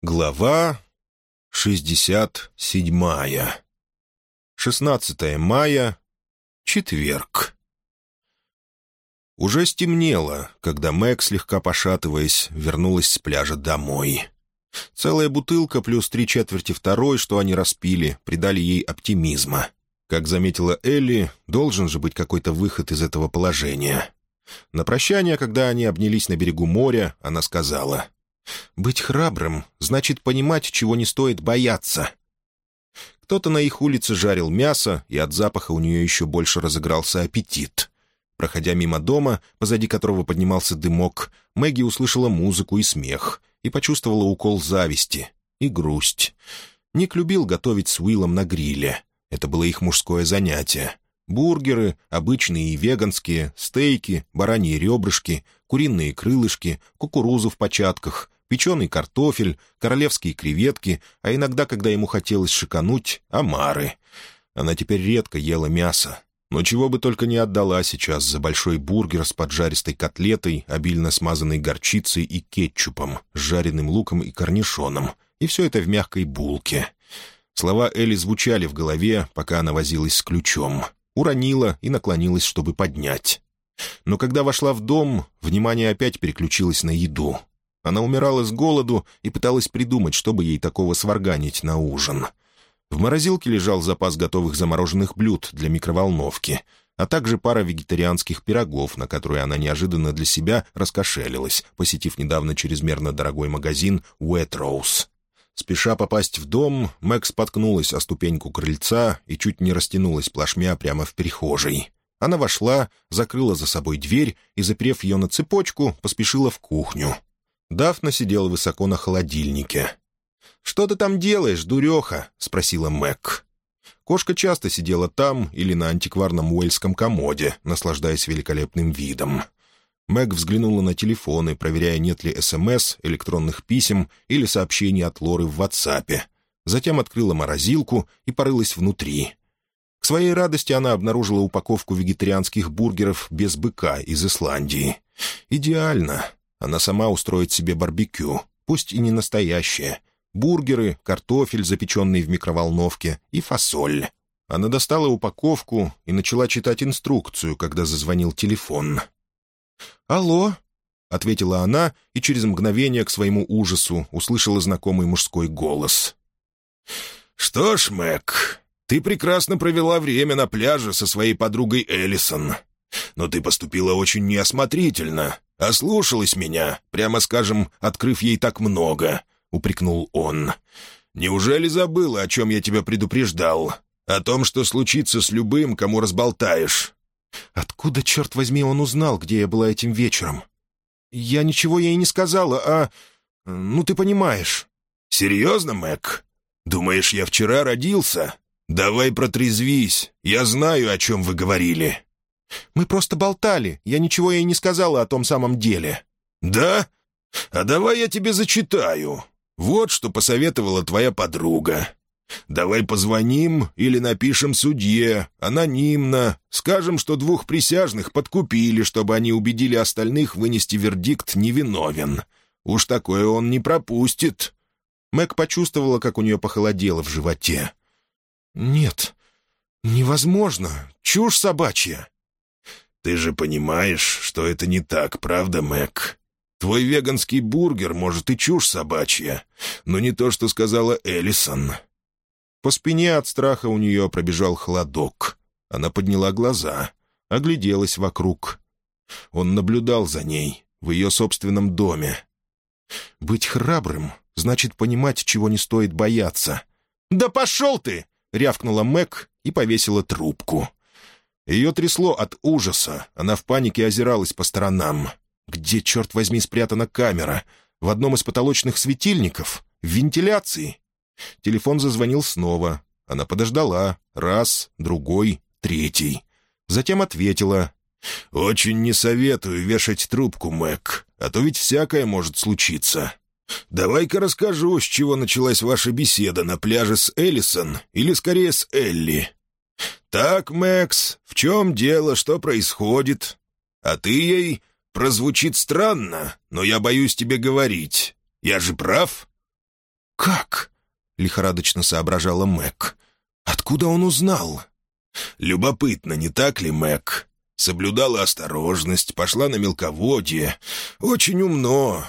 Глава 67. 16 мая. Четверг. Уже стемнело, когда Мэг, слегка пошатываясь, вернулась с пляжа домой. Целая бутылка плюс три четверти второй, что они распили, придали ей оптимизма. Как заметила Элли, должен же быть какой-то выход из этого положения. На прощание, когда они обнялись на берегу моря, она сказала — быть храбрым значит понимать, чего не стоит бояться. Кто-то на их улице жарил мясо, и от запаха у нее еще больше разыгрался аппетит. Проходя мимо дома, позади которого поднимался дымок, Мэгги услышала музыку и смех и почувствовала укол зависти и грусть. Ник любил готовить с Уиллом на гриле. Это было их мужское занятие. Бургеры, обычные и веганские, стейки, бараньи ребрышки, куриные крылышки, кукурузу в початках, печеный картофель, королевские креветки, а иногда, когда ему хотелось шикануть, омары. Она теперь редко ела мясо, но чего бы только не отдала сейчас за большой бургер с поджаристой котлетой, обильно смазанной горчицей и кетчупом, с жареным луком и корнишоном, и все это в мягкой булке. Слова Элли звучали в голове, пока она возилась с ключом. Уронила и наклонилась, чтобы поднять. Но когда вошла в дом, внимание опять переключилось на еду. Она умирала с голоду и пыталась придумать, чтобы ей такого сварганить на ужин. В морозилке лежал запас готовых замороженных блюд для микроволновки, а также пара вегетарианских пирогов, на которые она неожиданно для себя раскошелилась, посетив недавно чрезмерно дорогой магазин Waitrose. Спеша попасть в дом, Мэг споткнулась о ступеньку крыльца и чуть не растянулась плашмя прямо в прихожей. Она вошла, закрыла за собой дверь и, заперев ее на цепочку, поспешила в кухню. Дафна сидела высоко на холодильнике. «Что ты там делаешь, дуреха?» — спросила Мэг. Кошка часто сидела там или на антикварном уэльском комоде, наслаждаясь великолепным видом. Мэг взглянула на телефоны, проверяя, нет ли СМС, электронных писем или сообщений от Лоры в WhatsApp. Затем открыла морозилку и порылась внутри. К своей радости она обнаружила упаковку вегетарианских бургеров без быка из Исландии. «Идеально!» Она сама устроит себе барбекю, пусть и не настоящее. Бургеры, картофель, запеченный в микроволновке, и фасоль. Она достала упаковку и начала читать инструкцию, когда зазвонил телефон. «Алло?» — ответила она и через мгновение к своему ужасу услышала знакомый мужской голос. «Что ж, Мэг, ты прекрасно провела время на пляже со своей подругой Эллисон. Но ты поступила очень неосмотрительно. «Ослушалась меня, прямо скажем, открыв ей так много», — упрекнул он. «Неужели забыла, о чем я тебя предупреждал? О том, что случится с любым, кому разболтаешь?» «Откуда, черт возьми, он узнал, где я была этим вечером?» «Я ничего ей не сказала, а... Ну, ты понимаешь». «Серьезно, Мэг? Думаешь, я вчера родился? Давай протрезвись, я знаю, о чем вы говорили». Мы просто болтали. Я ничего ей не сказала о том самом деле». «Да? А давай я тебе зачитаю. Вот что посоветовала твоя подруга. Давай позвоним или напишем судье, анонимно. Скажем, что двух присяжных подкупили, чтобы они убедили остальных вынести вердикт невиновен. Уж такое он не пропустит». Мэг почувствовала, как у нее похолодело в животе. «Нет, невозможно. Чушь собачья. Ты же понимаешь, что это не так, правда, Мэг? Твой веганский бургер, может, и чушь собачья, но не то, что сказала Эллисон». По спине от страха у нее пробежал холодок. Она подняла глаза, огляделась вокруг. Он наблюдал за ней, в ее собственном доме. «Быть храбрым значит понимать, чего не стоит бояться». «Да пошел ты!» — рявкнула Мэг и повесила трубку. Ее трясло от ужаса. Она в панике озиралась по сторонам. Где, черт возьми, спрятана камера? В одном из потолочных светильников? В вентиляции? Телефон зазвонил снова. Она подождала. Раз, другой, третий. Затем ответила. «Очень не советую вешать трубку, Мэг, а то ведь всякое может случиться. Давай-ка расскажу, с чего началась ваша беседа на пляже с Эллисон, или скорее с Элли. «Так, Мэкс, в чем дело, что происходит? А ты ей прозвучит странно, но я боюсь тебе говорить. Я же прав?» «Как?» — лихорадочно соображала Мэг. «Откуда он узнал?» «Любопытно, не так ли, Мэг? Соблюдала осторожность, пошла на мелководье. Очень умно.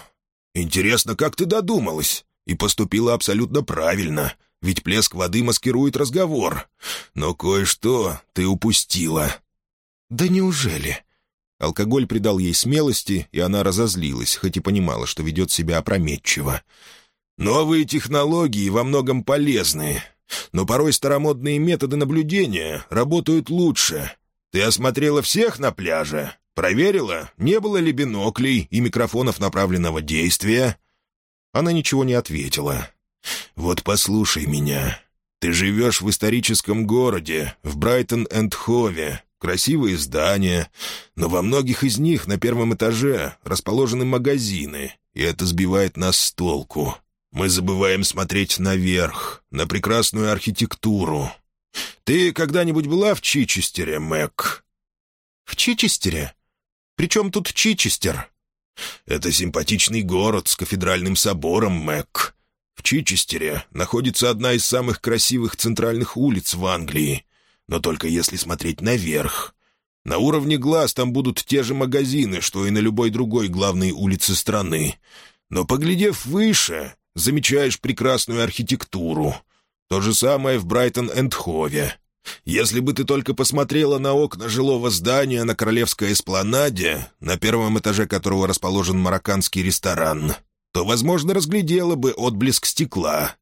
Интересно, как ты додумалась? И поступила абсолютно правильно, ведь плеск воды маскирует разговор. Но кое-что ты упустила». «Да неужели?» Алкоголь придал ей смелости, и она разозлилась, хоть и понимала, что ведет себя опрометчиво. «Новые технологии во многом полезны, но порой старомодные методы наблюдения работают лучше. Ты осмотрела всех на пляже? Проверила, не было ли биноклей и микрофонов направленного действия?» Она ничего не ответила. «Вот послушай меня. Ты живешь в историческом городе, в Брайтон-энд-Хове, красивые здания, но во многих из них на первом этаже расположены магазины, и это сбивает нас с толку. Мы забываем смотреть наверх, на прекрасную архитектуру. Ты когда-нибудь была в Чичестере, Мэг?» «В Чичестере? Причем тут Чичестер?» «Это симпатичный город с кафедральным собором, Мэг. В Чичестере находится одна из самых красивых центральных улиц в Англии но только если смотреть наверх. На уровне глаз там будут те же магазины, что и на любой другой главной улице страны. Но, поглядев выше, замечаешь прекрасную архитектуру. То же самое в Брайтон-энд-Хове. Если бы ты только посмотрела на окна жилого здания на Королевской эспланаде, на первом этаже которого расположен марокканский ресторан, то, возможно, разглядела бы отблеск стекла.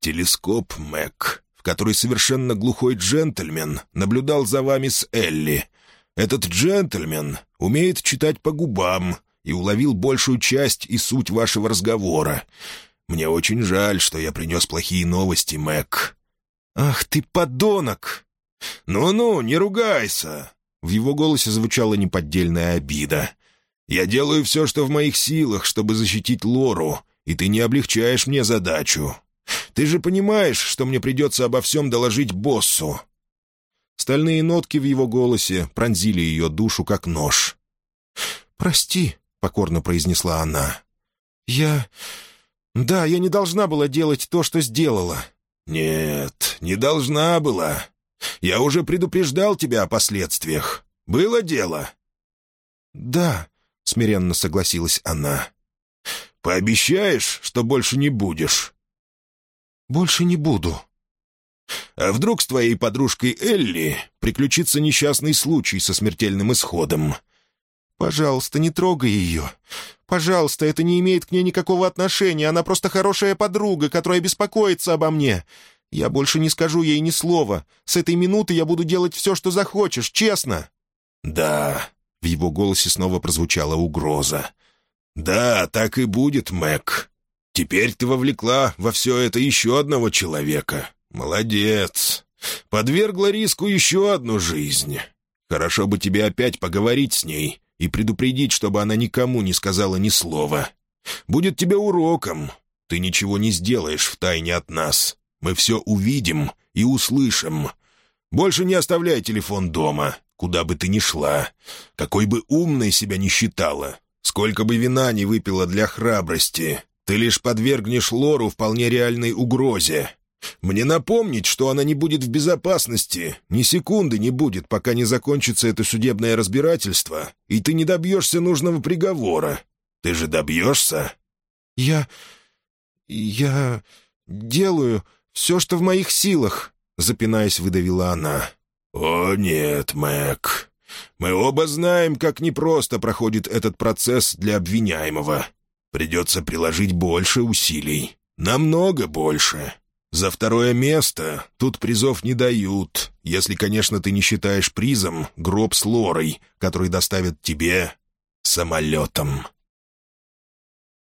Телескоп Мэг который совершенно глухой джентльмен наблюдал за вами с Элли. Этот джентльмен умеет читать по губам и уловил большую часть и суть вашего разговора. Мне очень жаль, что я принес плохие новости, Мэг». «Ах ты, подонок!» «Ну-ну, не ругайся!» В его голосе звучала неподдельная обида. «Я делаю все, что в моих силах, чтобы защитить Лору, и ты не облегчаешь мне задачу. Ты же понимаешь, что мне придется обо всем доложить боссу». Стальные нотки в его голосе пронзили ее душу, как нож. «Прости», — покорно произнесла она. «Я... Да, я не должна была делать то, что сделала». «Нет, не должна была. Я уже предупреждал тебя о последствиях. Было дело?» «Да», — смиренно согласилась она. «Пообещаешь, что больше не будешь?» «Больше не буду». «А вдруг с твоей подружкой Элли приключится несчастный случай со смертельным исходом?» «Пожалуйста, не трогай ее. Пожалуйста, это не имеет к ней никакого отношения. Она просто хорошая подруга, которая беспокоится обо мне. Я больше не скажу ей ни слова. С этой минуты я буду делать все, что захочешь, честно». «Да», — в его голосе снова прозвучала угроза. «Да, так и будет, Мэг. Теперь ты вовлекла во все это еще одного человека. Молодец. Подвергла риску еще одну жизнь. Хорошо бы тебе опять поговорить с ней и предупредить, чтобы она никому не сказала ни слова. Будет тебе уроком. Ты ничего не сделаешь в тайне от нас. Мы все увидим и услышим. Больше не оставляй телефон дома, куда бы ты ни шла. Какой бы умной себя ни считала, сколько бы вина не выпила для храбрости, ты лишь подвергнешь Лору вполне реальной угрозе. Мне напомнить, что она не будет в безопасности, ни секунды не будет, пока не закончится это судебное разбирательство, и ты не добьешься нужного приговора. Ты же добьешься?» «Я... я делаю все, что в моих силах», — запинаясь, выдавила она. «О нет, Мэг, мы оба знаем, как непросто проходит этот процесс для обвиняемого. Придется приложить больше усилий. Намного больше. За второе место тут призов не дают, если, конечно, ты не считаешь призом гроб с Лорой, который доставят тебе самолетом».